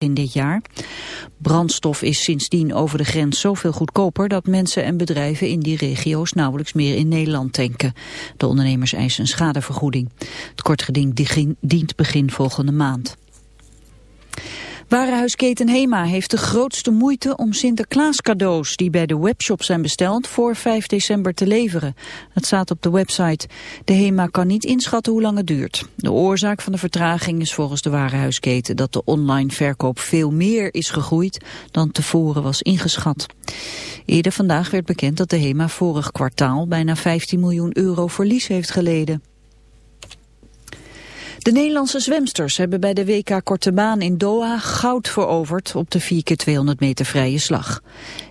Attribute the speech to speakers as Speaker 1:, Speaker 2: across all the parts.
Speaker 1: in dit jaar. Brandstof is sindsdien over de grens zoveel goedkoper dat mensen en bedrijven in die regio's nauwelijks meer in Nederland tanken. De ondernemers eisen schadevergoeding. Het kortgeding dient begin volgende maand. Warenhuisketen Hema heeft de grootste moeite om Sinterklaas cadeaus die bij de webshop zijn besteld voor 5 december te leveren. Het staat op de website. De Hema kan niet inschatten hoe lang het duurt. De oorzaak van de vertraging is volgens de warenhuisketen dat de online verkoop veel meer is gegroeid dan tevoren was ingeschat. Eerder vandaag werd bekend dat de Hema vorig kwartaal bijna 15 miljoen euro verlies heeft geleden. De Nederlandse zwemsters hebben bij de WK Korte Baan in Doha goud veroverd op de 4x200 meter vrije slag.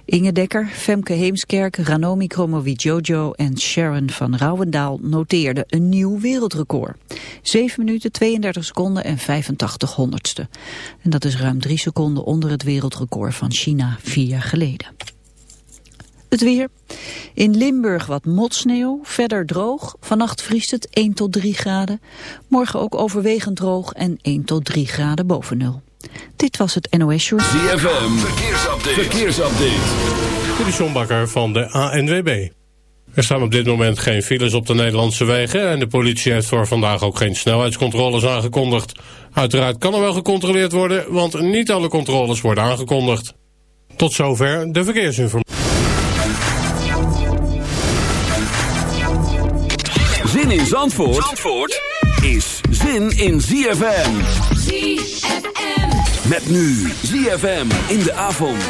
Speaker 1: Inge Dekker, Femke Heemskerk, Ranomi Kromowidjojo en Sharon van Rouwendaal noteerden een nieuw wereldrecord. 7 minuten 32 seconden en 85 honderdste. En dat is ruim 3 seconden onder het wereldrecord van China vier jaar geleden. Het weer. In Limburg wat motsneeuw, verder droog. Vannacht vriest het 1 tot 3 graden. Morgen ook overwegend droog en 1 tot 3 graden boven nul. Dit was het NOS Short.
Speaker 2: ZFM, verkeersupdate. verkeersupdate.
Speaker 3: De Sjombakker van de ANWB. Er staan op dit moment geen files op de Nederlandse wegen... en de politie heeft voor vandaag ook geen snelheidscontroles aangekondigd. Uiteraard kan er wel gecontroleerd worden... want niet alle controles worden aangekondigd. Tot zover de verkeersinformatie.
Speaker 2: Zin in Zandvoort, Zandvoort is zin in ZFM.
Speaker 4: ZFM.
Speaker 2: Met nu ZFM in de avond.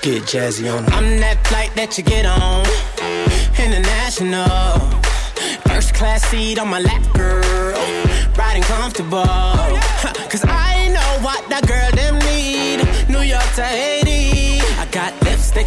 Speaker 5: Get jazzy on. I'm that flight that you get on. International. First class seat on my lap, girl. Riding comfortable. Cause I know what that girl them need. New York to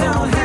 Speaker 5: sound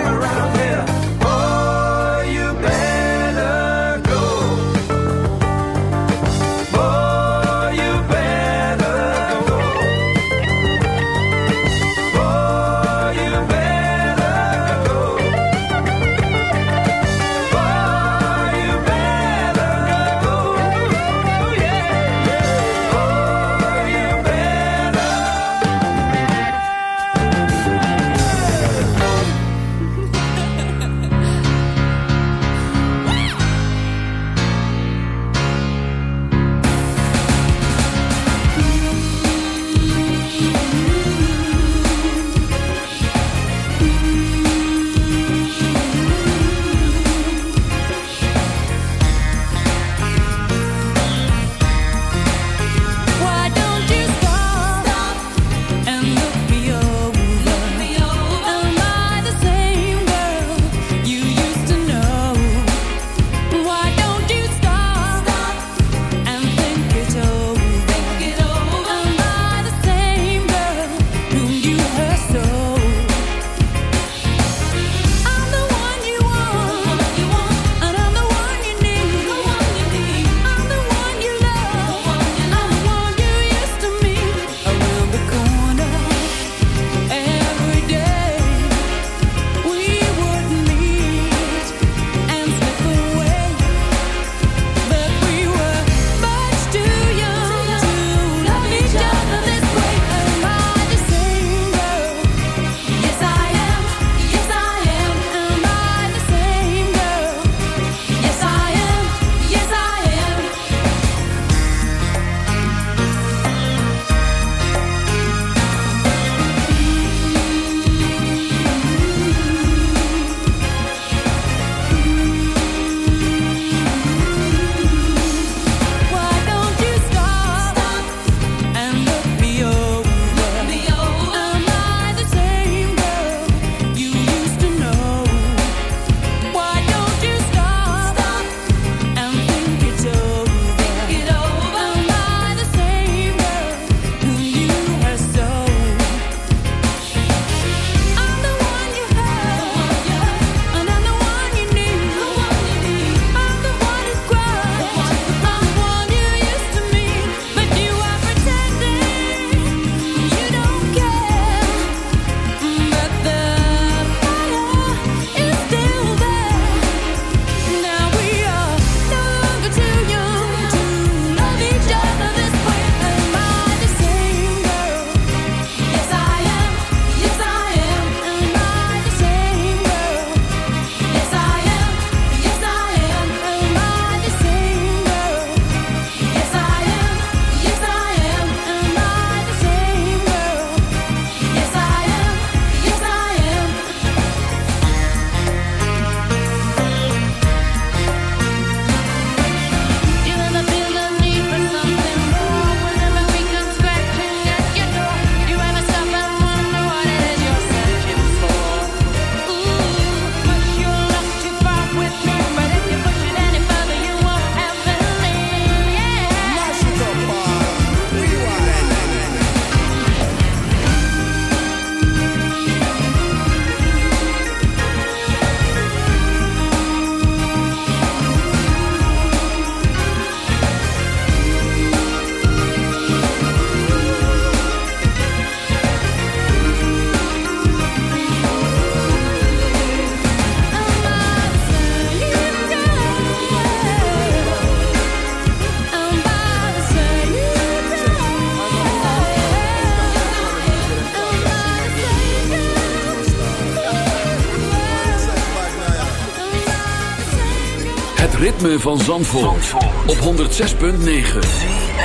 Speaker 5: ritme van Zandvoort, op 106.9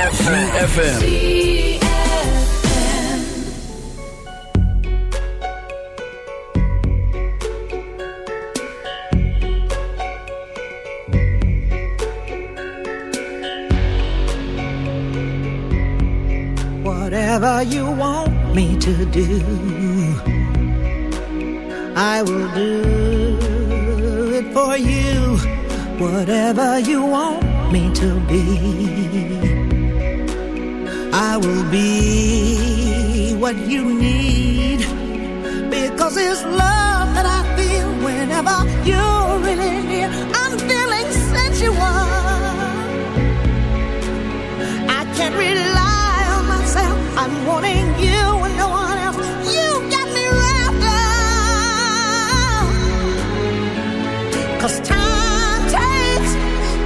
Speaker 5: CFFM
Speaker 6: Whatever you want me to do I will do it for you. whatever you want me to be. I will be what you need because it's love that I feel whenever you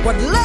Speaker 6: What love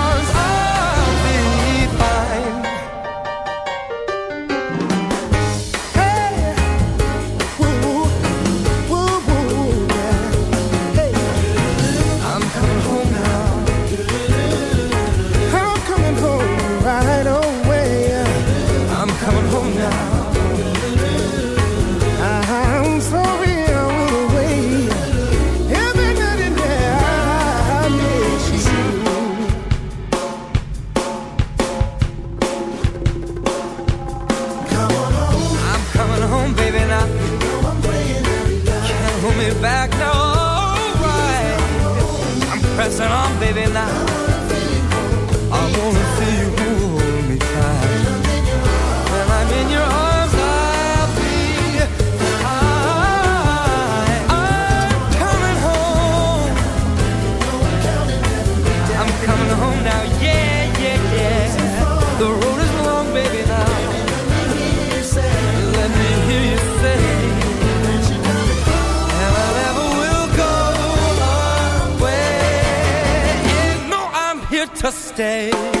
Speaker 7: stay.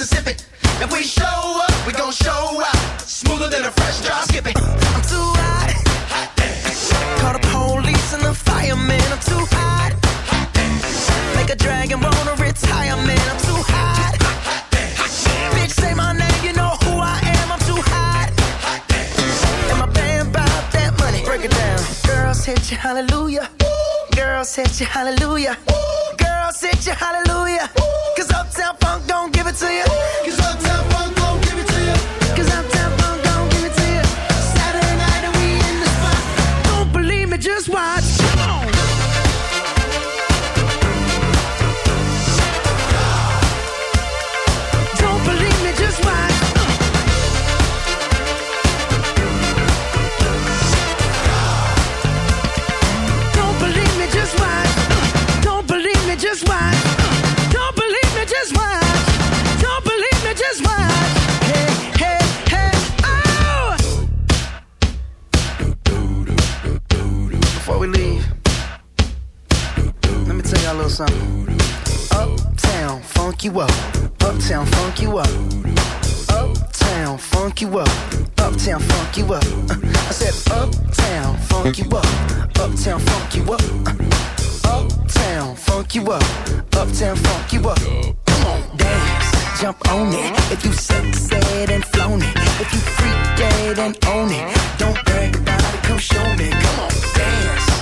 Speaker 8: Mississippi. If we show up, we gon' show out. Smoother than a fresh drop skipping. I'm too hot. Call the police and the fireman. I'm too hot. Make a dragon wanna retire, man. I'm too hot. Bitch, say my name, you know who I am. I'm too hot. And my band bought that money. Break it down. Girls hit you, hallelujah. Girls hit you, hallelujah. Girls hit you, hallelujah. Cause Uptown Funk don't it to you. Uptown, funk you up. Uptown, funk you up. Uptown, funk you up. Uptown, funk you up. I said, Uptown, funk you up. Uptown, funk you up. Uptown, funk you up. Uptown, funk you up. Come on, dance, jump on it. If you succeed and flown. If you freak dead and own it. Don't brag about it, come show me. Come on, dance,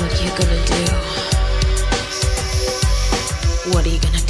Speaker 8: What
Speaker 9: are you gonna
Speaker 10: do? What are you gonna do?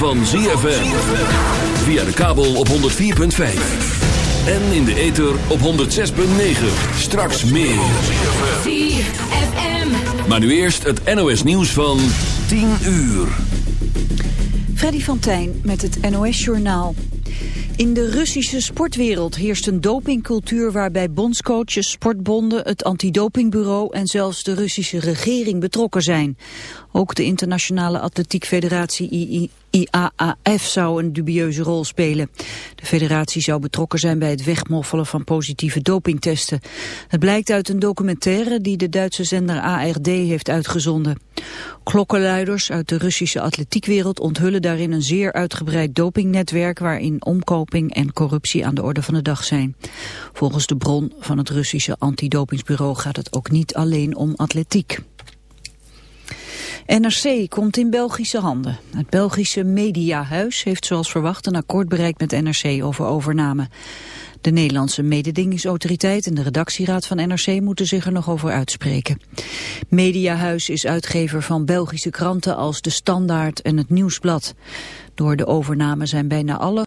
Speaker 5: van ZFM. Via de kabel op 104.5. En in de ether op 106.9. Straks meer. Maar nu eerst het NOS nieuws van 10 uur.
Speaker 1: Freddy van Tijn met het NOS-journaal. In de Russische sportwereld heerst een dopingcultuur waarbij bondscoaches, sportbonden, het antidopingbureau en zelfs de Russische regering betrokken zijn. Ook de Internationale Atletiek Federatie II IAAF zou een dubieuze rol spelen. De federatie zou betrokken zijn bij het wegmoffelen van positieve dopingtesten. Het blijkt uit een documentaire die de Duitse zender ARD heeft uitgezonden. Klokkenluiders uit de Russische atletiekwereld onthullen daarin een zeer uitgebreid dopingnetwerk waarin omkoping en corruptie aan de orde van de dag zijn. Volgens de bron van het Russische antidopingsbureau gaat het ook niet alleen om atletiek. NRC komt in Belgische handen. Het Belgische Mediahuis heeft zoals verwacht een akkoord bereikt met NRC over overname. De Nederlandse mededingingsautoriteit en de redactieraad van NRC moeten zich er nog over uitspreken. Mediahuis is uitgever van Belgische kranten als De Standaard en Het Nieuwsblad. Door de overname zijn bijna alle